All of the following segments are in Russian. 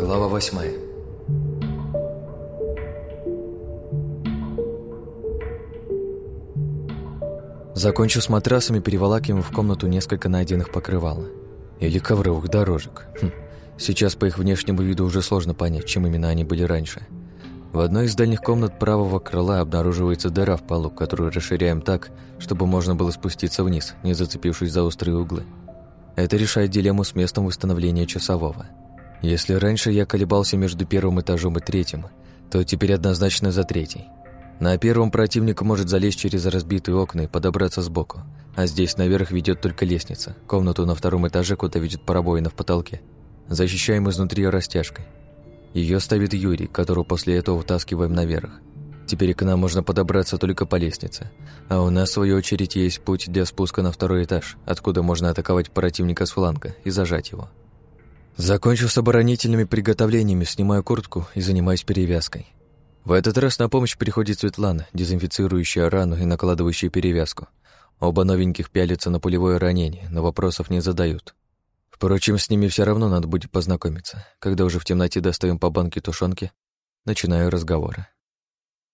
Глава восьмая Закончив с матрасами, переволакиваем в комнату несколько найденных покрывал. Или ковровых дорожек. Хм. Сейчас по их внешнему виду уже сложно понять, чем именно они были раньше. В одной из дальних комнат правого крыла обнаруживается дыра в полу, которую расширяем так, чтобы можно было спуститься вниз, не зацепившись за острые углы. Это решает дилемму с местом восстановления часового. Если раньше я колебался между первым этажом и третьим, то теперь однозначно за третий. На первом противник может залезть через разбитые окна и подобраться сбоку, а здесь наверх ведет только лестница, комнату на втором этаже, куда ведет пробоина в потолке. Защищаем изнутри растяжкой. Ее ставит Юрий, которого после этого втаскиваем наверх. Теперь к нам можно подобраться только по лестнице. А у нас, в свою очередь, есть путь для спуска на второй этаж, откуда можно атаковать противника с фланга и зажать его. Закончив с оборонительными приготовлениями, снимаю куртку и занимаюсь перевязкой. В этот раз на помощь приходит Светлана, дезинфицирующая рану и накладывающая перевязку. Оба новеньких пялятся на пулевое ранение, но вопросов не задают. Впрочем, с ними все равно надо будет познакомиться. Когда уже в темноте достаем по банке тушенки, начинаю разговоры.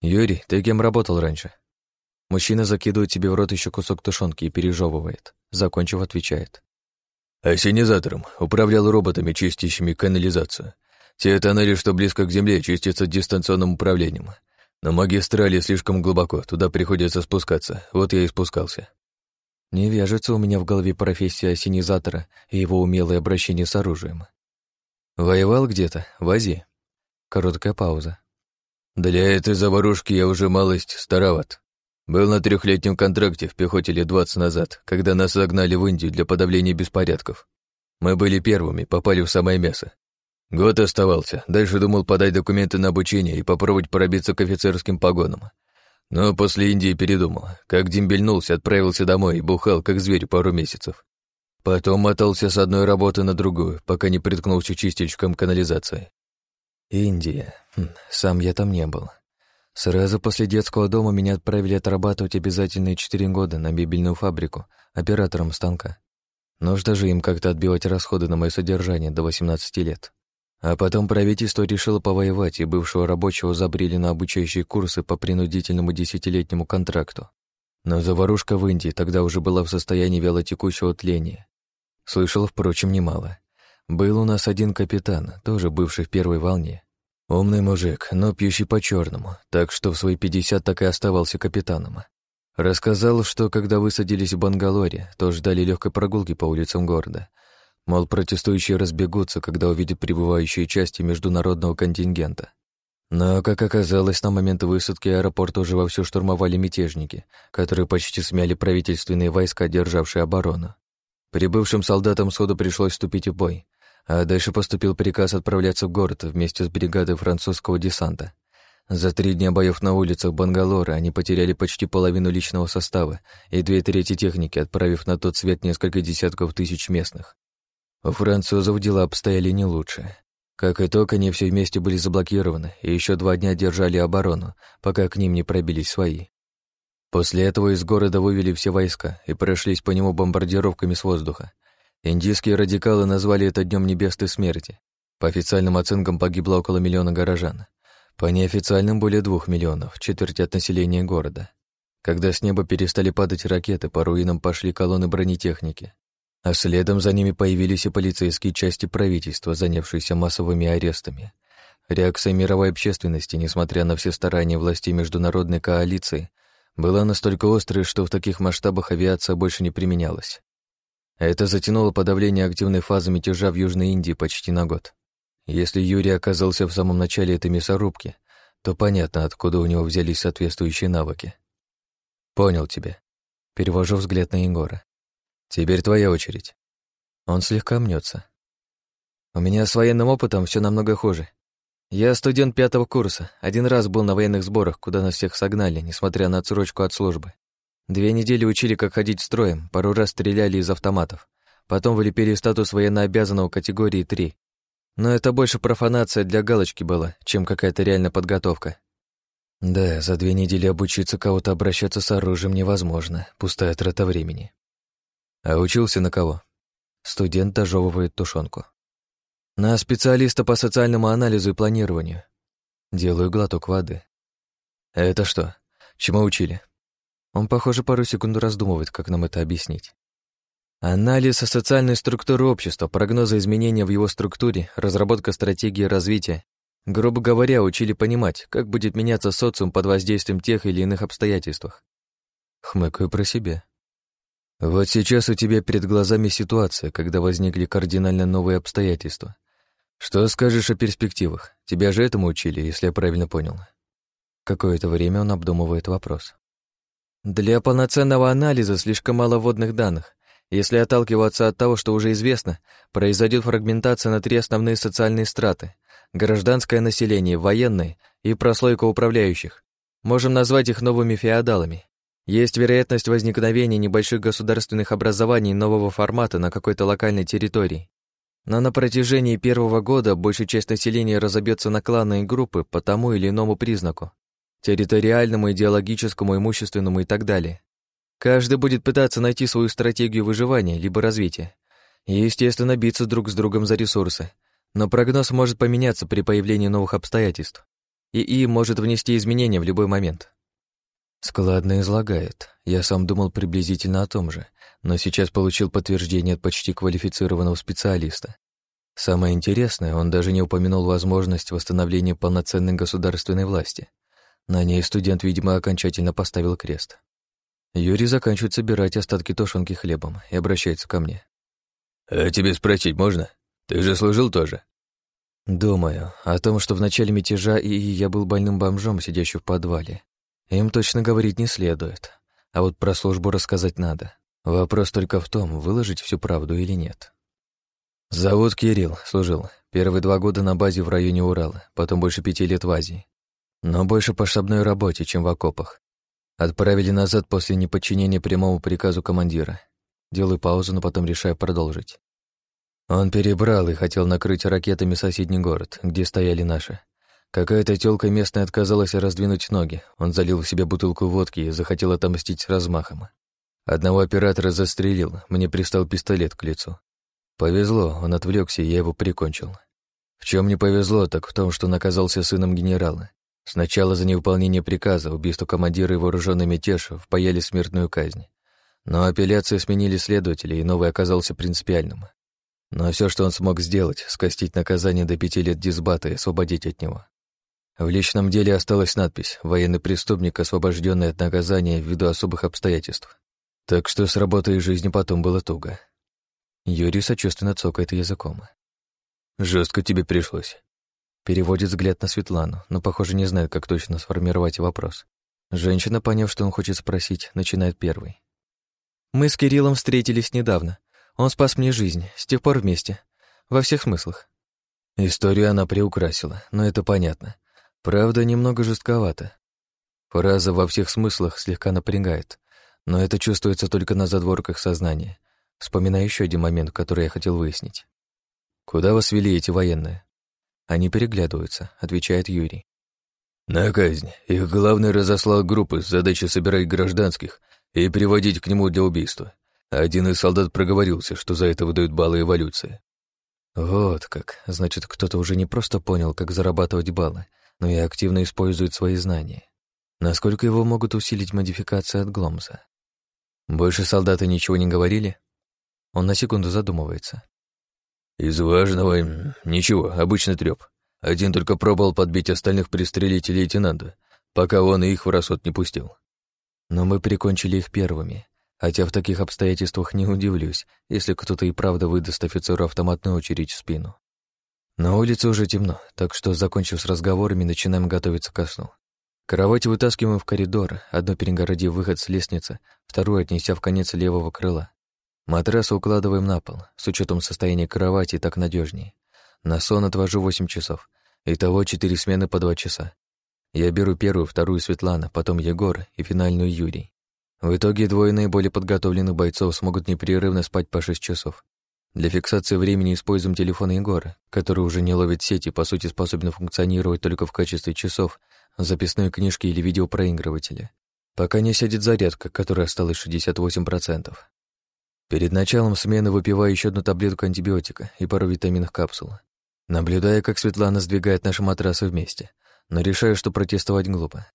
«Юрий, ты кем работал раньше?» Мужчина закидывает себе в рот еще кусок тушенки и пережевывает. Закончив, отвечает. «Осенизатором. Управлял роботами, чистящими канализацию. Те тоннели, что близко к земле, чистятся дистанционным управлением. На магистрали слишком глубоко, туда приходится спускаться. Вот я и спускался». Не вяжется у меня в голове профессия осенизатора и его умелое обращение с оружием. Воевал где-то, в Азии. Короткая пауза. Для этой заварушки я уже малость староват. Был на трехлетнем контракте в пехоте лет двадцать назад, когда нас загнали в Индию для подавления беспорядков. Мы были первыми, попали в самое мясо. Год оставался, дальше думал подать документы на обучение и попробовать пробиться к офицерским погонам. Но после Индии передумал. Как дембельнулся, отправился домой и бухал, как зверь, пару месяцев. Потом мотался с одной работы на другую, пока не приткнулся чистильщиком канализации. Индия. Хм, сам я там не был. Сразу после детского дома меня отправили отрабатывать обязательные четыре года на мебельную фабрику оператором станка. Нужно же им как-то отбивать расходы на мое содержание до 18 лет. А потом правительство решило повоевать, и бывшего рабочего забрили на обучающие курсы по принудительному десятилетнему контракту. Но заварушка в Индии тогда уже была в состоянии вялотекущего тления. Слышал, впрочем, немало. Был у нас один капитан, тоже бывший в первой волне. Умный мужик, но пьющий по черному так что в свои пятьдесят так и оставался капитаном. Рассказал, что когда высадились в Бангалоре, то ждали легкой прогулки по улицам города. Мол, протестующие разбегутся, когда увидят прибывающие части международного контингента. Но, как оказалось, на момент высадки аэропорт уже вовсю штурмовали мятежники, которые почти смяли правительственные войска, державшие оборону. Прибывшим солдатам сходу пришлось вступить в бой, а дальше поступил приказ отправляться в город вместе с бригадой французского десанта. За три дня боев на улицах Бангалора они потеряли почти половину личного состава и две трети техники, отправив на тот свет несколько десятков тысяч местных. У французов дела обстояли не лучше. Как итог, они все вместе были заблокированы и еще два дня держали оборону, пока к ним не пробились свои. После этого из города вывели все войска и прошлись по нему бомбардировками с воздуха, Индийские радикалы назвали это Днем Небесной Смерти. По официальным оценкам погибло около миллиона горожан. По неофициальным более двух миллионов, четверть от населения города. Когда с неба перестали падать ракеты, по руинам пошли колонны бронетехники. А следом за ними появились и полицейские части правительства, занявшиеся массовыми арестами. Реакция мировой общественности, несмотря на все старания властей международной коалиции, была настолько острой, что в таких масштабах авиация больше не применялась. Это затянуло подавление активной фазы мятежа в Южной Индии почти на год. Если Юрий оказался в самом начале этой мясорубки, то понятно, откуда у него взялись соответствующие навыки. Понял тебя. Перевожу взгляд на Егора. Теперь твоя очередь. Он слегка мнется. У меня с военным опытом все намного хуже. Я студент пятого курса. Один раз был на военных сборах, куда нас всех согнали, несмотря на отсрочку от службы. Две недели учили, как ходить строем, пару раз стреляли из автоматов. Потом вылепили статус военнообязанного категории 3. Но это больше профанация для галочки была, чем какая-то реальная подготовка. Да, за две недели обучиться кого-то обращаться с оружием невозможно, пустая трата времени. А учился на кого? Студент дожевывает тушенку. На специалиста по социальному анализу и планированию. Делаю глоток воды. Это что? Чему учили? Он, похоже, пару секунд раздумывает, как нам это объяснить. Анализ социальной структуры общества, прогнозы изменения в его структуре, разработка стратегии развития. Грубо говоря, учили понимать, как будет меняться социум под воздействием тех или иных обстоятельств. Хмыкаю про себя. Вот сейчас у тебя перед глазами ситуация, когда возникли кардинально новые обстоятельства. Что скажешь о перспективах? Тебя же этому учили, если я правильно понял. Какое-то время он обдумывает вопрос. Для полноценного анализа слишком мало вводных данных. Если отталкиваться от того, что уже известно, произойдет фрагментация на три основные социальные страты – гражданское население, военные и прослойка управляющих. Можем назвать их новыми феодалами. Есть вероятность возникновения небольших государственных образований нового формата на какой-то локальной территории. Но на протяжении первого года большая часть населения разобьется на кланы и группы по тому или иному признаку – территориальному, идеологическому, имущественному и так далее. Каждый будет пытаться найти свою стратегию выживания либо развития. И, естественно, биться друг с другом за ресурсы. Но прогноз может поменяться при появлении новых обстоятельств. ИИ может внести изменения в любой момент. Складно излагает. Я сам думал приблизительно о том же, но сейчас получил подтверждение от почти квалифицированного специалиста. Самое интересное, он даже не упомянул возможность восстановления полноценной государственной власти. На ней студент, видимо, окончательно поставил крест. Юрий заканчивает собирать остатки тушенки хлебом и обращается ко мне. «А тебе спросить можно? Ты же служил тоже?» «Думаю о том, что в начале мятежа и я был больным бомжом, сидящим в подвале. Им точно говорить не следует, а вот про службу рассказать надо. Вопрос только в том, выложить всю правду или нет». «Зовут Кирилл, служил. Первые два года на базе в районе Урала, потом больше пяти лет в Азии. Но больше по штабной работе, чем в окопах. Отправили назад после неподчинения прямому приказу командира. Делаю паузу, но потом решаю продолжить. Он перебрал и хотел накрыть ракетами соседний город, где стояли наши. Какая-то тёлка местная отказалась раздвинуть ноги. Он залил в себе бутылку водки и захотел отомстить с размахом. Одного оператора застрелил, мне пристал пистолет к лицу. Повезло, он отвлекся, и я его прикончил. В чем не повезло, так в том, что он оказался сыном генерала. Сначала за невыполнение приказа, убийство командира и вооруженный мятеж впаяли смертную казнь. Но апелляции сменили следователей, и новый оказался принципиальным. Но все, что он смог сделать, скостить наказание до пяти лет дисбата и освободить от него. В личном деле осталась надпись «Военный преступник, освобожденный от наказания ввиду особых обстоятельств». Так что с работой и жизнью потом было туго. Юрий сочувственно цокает языком. Жестко тебе пришлось. Переводит взгляд на Светлану, но, похоже, не знает, как точно сформировать вопрос. Женщина, поняв, что он хочет спросить, начинает первой. «Мы с Кириллом встретились недавно. Он спас мне жизнь, с тех пор вместе. Во всех смыслах». Историю она приукрасила, но это понятно. Правда, немного жестковато. Фраза «во всех смыслах» слегка напрягает, но это чувствуется только на задворках сознания. Вспоминаю еще один момент, который я хотел выяснить. «Куда вас вели эти военные?» Они переглядываются, отвечает Юрий. На казнь. Их главный разослал группы с задачей собирать гражданских и приводить к нему для убийства. Один из солдат проговорился, что за это выдают баллы эволюции. Вот как. Значит, кто-то уже не просто понял, как зарабатывать баллы, но и активно использует свои знания. Насколько его могут усилить модификации от Гломса? Больше солдаты ничего не говорили? Он на секунду задумывается. Из важного ничего, обычный трёп. Один только пробовал подбить остальных пристрелить лейтенанта, пока он их в расход не пустил. Но мы прикончили их первыми, хотя в таких обстоятельствах не удивлюсь, если кто-то и правда выдаст офицеру автоматную очередь в спину. На улице уже темно, так что, закончив с разговорами, начинаем готовиться ко сну. Кровать вытаскиваем в коридор, одну перегородив выход с лестницы, вторую отнеся в конец левого крыла. Матрас укладываем на пол, с учетом состояния кровати так надежнее. На сон отвожу 8 часов. Итого 4 смены по 2 часа. Я беру первую, вторую Светлана, потом Егор и финальную Юрий. В итоге двое наиболее подготовленных бойцов смогут непрерывно спать по 6 часов. Для фиксации времени используем телефон Егора, который уже не ловит сети, по сути способен функционировать только в качестве часов, записной книжки или видеопроигрывателя. Пока не сядет зарядка, которая осталась 68%. Перед началом смены выпиваю еще одну таблетку антибиотика и пару витаминных капсул. Наблюдая, как Светлана сдвигает наши матрасы вместе, но решаю, что протестовать глупо.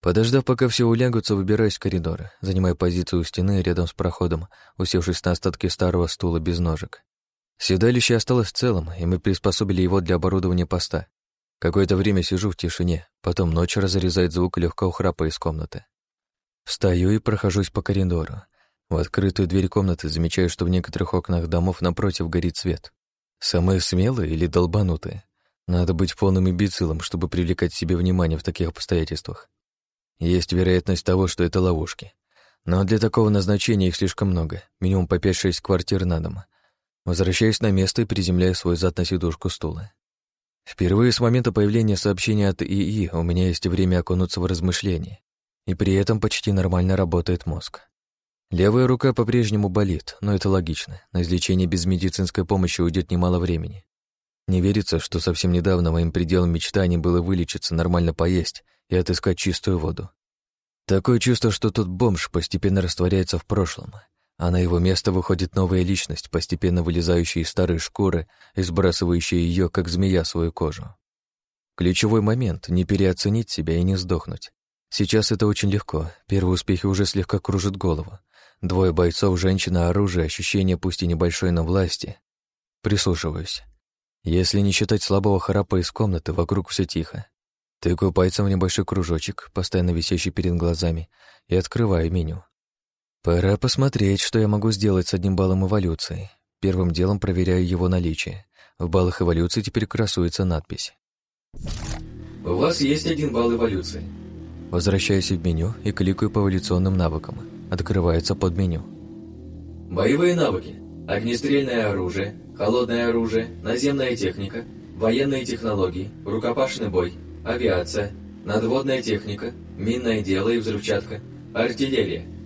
Подождав, пока все улягутся, выбираюсь в коридор, занимая позицию у стены рядом с проходом, усевшись на остатки старого стула без ножек. Седалище осталось целым, и мы приспособили его для оборудования поста. Какое-то время сижу в тишине, потом ночь разрезает звук легкого храпа из комнаты. Встаю и прохожусь по коридору. В открытую дверь комнаты замечаю, что в некоторых окнах домов напротив горит свет. Самые смелые или долбанутые? Надо быть полным имбецилом, чтобы привлекать себе внимание в таких обстоятельствах. Есть вероятность того, что это ловушки. Но для такого назначения их слишком много, минимум по 5-6 квартир на дом. Возвращаюсь на место и приземляю свой зад на сидушку стула. Впервые с момента появления сообщения от ИИ у меня есть время окунуться в размышления, и при этом почти нормально работает мозг. Левая рука по-прежнему болит, но это логично. На излечение без медицинской помощи уйдет немало времени. Не верится, что совсем недавно моим пределом мечтаний было вылечиться, нормально поесть и отыскать чистую воду. Такое чувство, что тот бомж постепенно растворяется в прошлом, а на его место выходит новая личность, постепенно вылезающая из старой шкуры и сбрасывающая ее, как змея, свою кожу. Ключевой момент — не переоценить себя и не сдохнуть. Сейчас это очень легко, первые успехи уже слегка кружат голову. Двое бойцов, женщина, оружие, ощущение пусть и небольшой, но власти. Прислушиваюсь. Если не считать слабого храпа из комнаты, вокруг все тихо. Тыкаю пальцем в небольшой кружочек, постоянно висящий перед глазами, и открываю меню. Пора посмотреть, что я могу сделать с одним баллом эволюции. Первым делом проверяю его наличие. В баллах эволюции теперь красуется надпись. У вас есть один балл эволюции. Возвращаюсь в меню и кликаю по эволюционным навыкам. Открывается под меню. Боевые навыки. Огнестрельное оружие, холодное оружие, наземная техника, военные технологии, рукопашный бой, авиация, надводная техника, минное дело и взрывчатка, артиллерия –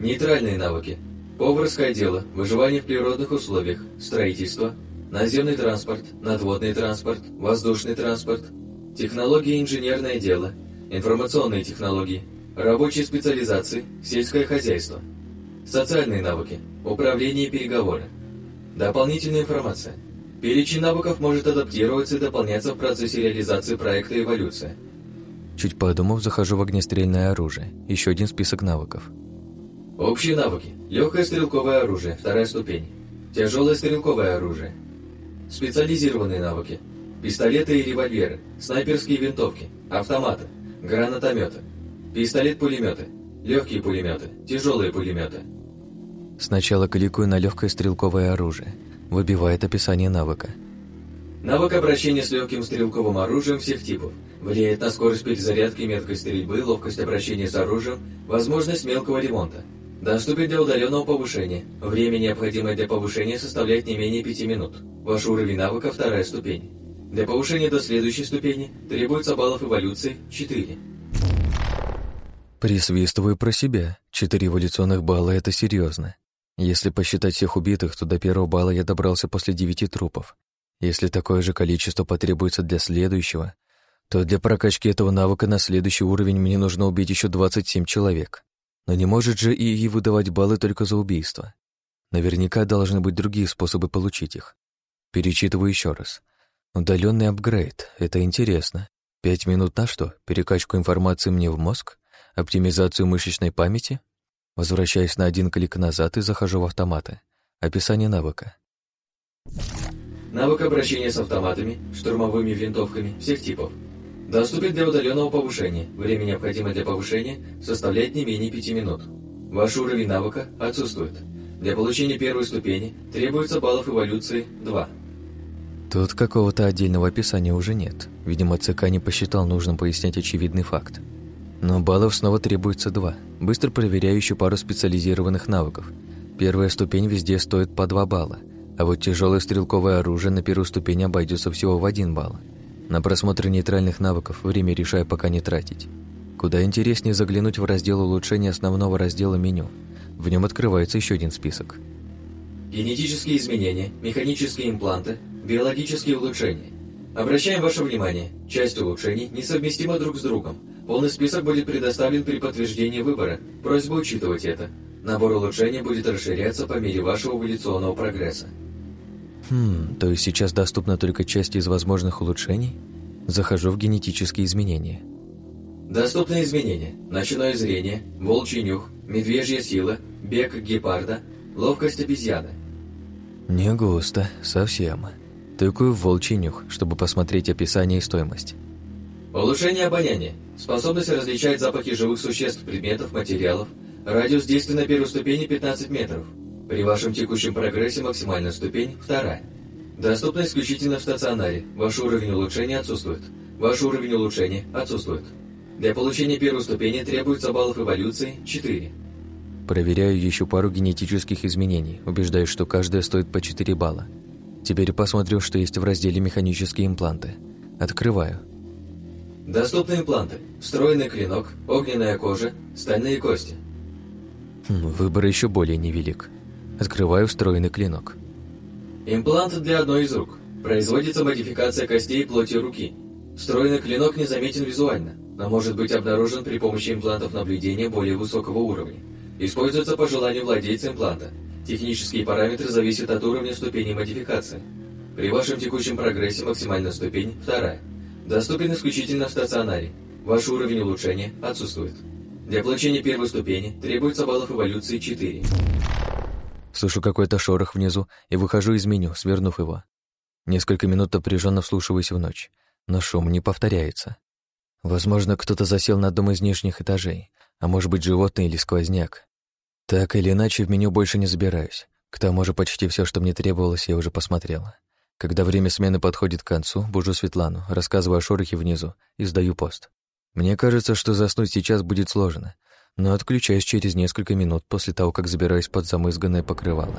Нейтральные навыки. Поварское дело, выживание в природных условиях, строительство, наземный транспорт, надводный транспорт, воздушный транспорт, технологии инженерное дело, информационные технологии, рабочие специализации, сельское хозяйство. Социальные навыки, управление и переговоры. Дополнительная информация. Перечень навыков может адаптироваться и дополняться в процессе реализации проекта «Эволюция». Чуть подумав, захожу в огнестрельное оружие. Еще один список навыков. Общие навыки. Легкое стрелковое оружие, вторая ступень. Тяжелое стрелковое оружие. Специализированные навыки. Пистолеты и револьверы, снайперские винтовки, автоматы, гранатометы, пистолет-пулеметы, легкие пулеметы, тяжелые пулеметы. Сначала кликаю на легкое стрелковое оружие. Выбивает описание навыка. Навык обращения с легким стрелковым оружием всех типов. Влияет на скорость перезарядки, меткость стрельбы, ловкость обращения с оружием, возможность мелкого ремонта. Доступен для удаленного повышения. Время, необходимое для повышения, составляет не менее 5 минут. Ваш уровень навыка – вторая ступень. Для повышения до следующей ступени требуется баллов эволюции 4. Присвистываю про себя. Четыре эволюционных балла – это серьезно. Если посчитать всех убитых, то до первого балла я добрался после девяти трупов. Если такое же количество потребуется для следующего, то для прокачки этого навыка на следующий уровень мне нужно убить еще 27 человек. Но не может же ИИ выдавать баллы только за убийство. Наверняка должны быть другие способы получить их. Перечитываю еще раз. Удаленный апгрейд. Это интересно. Пять минут на что? Перекачку информации мне в мозг? Оптимизацию мышечной памяти? Возвращаюсь на один клик назад и захожу в автоматы. Описание навыка. Навык обращения с автоматами, штурмовыми винтовками всех типов. Доступен для удаленного повышения. Время, необходимое для повышения, составляет не менее 5 минут. Ваш уровень навыка отсутствует. Для получения первой ступени требуется баллов эволюции 2. Тут какого-то отдельного описания уже нет. Видимо, ЦК не посчитал нужным пояснять очевидный факт. Но баллов снова требуется два. Быстро проверяю еще пару специализированных навыков. Первая ступень везде стоит по 2 балла, а вот тяжелое стрелковое оружие на первую ступень обойдется всего в 1 балл. На просмотр нейтральных навыков время решаю пока не тратить. Куда интереснее заглянуть в раздел улучшения основного раздела меню. В нем открывается еще один список. Генетические изменения, механические импланты, биологические улучшения. Обращаем ваше внимание, часть улучшений несовместима друг с другом. Полный список будет предоставлен при подтверждении выбора. Просьба учитывать это. Набор улучшений будет расширяться по мере вашего эволюционного прогресса. Хм, то есть сейчас доступна только часть из возможных улучшений? Захожу в генетические изменения. Доступны изменения. Ночное зрение, волчий нюх, медвежья сила, бег гепарда, ловкость обезьяны. Не густо, совсем. Тыкаю в волчий нюх, чтобы посмотреть описание и стоимость. Улучшение обоняния. Способность различать запахи живых существ, предметов, материалов. Радиус действия на первой ступени 15 метров. При вашем текущем прогрессе максимальная ступень – вторая. Доступна исключительно в стационаре. Ваш уровень улучшения отсутствует. Ваш уровень улучшения отсутствует. Для получения первой ступени требуется баллов эволюции – 4. Проверяю еще пару генетических изменений, убеждаюсь, что каждая стоит по 4 балла. Теперь посмотрю, что есть в разделе «Механические импланты». Открываю. Доступны импланты. Встроенный клинок, огненная кожа, стальные кости. Хм, выбор еще более невелик. Открываю встроенный клинок. Имплант для одной из рук. Производится модификация костей и плоти руки. Встроенный клинок незаметен визуально, но может быть обнаружен при помощи имплантов наблюдения более высокого уровня. Используется по желанию владельца импланта. Технические параметры зависят от уровня ступени модификации. При вашем текущем прогрессе максимальная ступень – вторая. Доступен исключительно в стационаре. Ваш уровень улучшения отсутствует. Для получения первой ступени требуется баллов эволюции 4. Слышу какой-то шорох внизу и выхожу из меню, свернув его. Несколько минут напряженно вслушиваюсь в ночь, но шум не повторяется. Возможно, кто-то засел на одном из нижних этажей, а может быть, животное или сквозняк. Так или иначе, в меню больше не забираюсь. К тому же почти все, что мне требовалось, я уже посмотрела. Когда время смены подходит к концу, бужу Светлану, рассказываю о шорохе внизу и сдаю пост. Мне кажется, что заснуть сейчас будет сложно, но отключаюсь через несколько минут после того, как забираюсь под замызганное покрывало.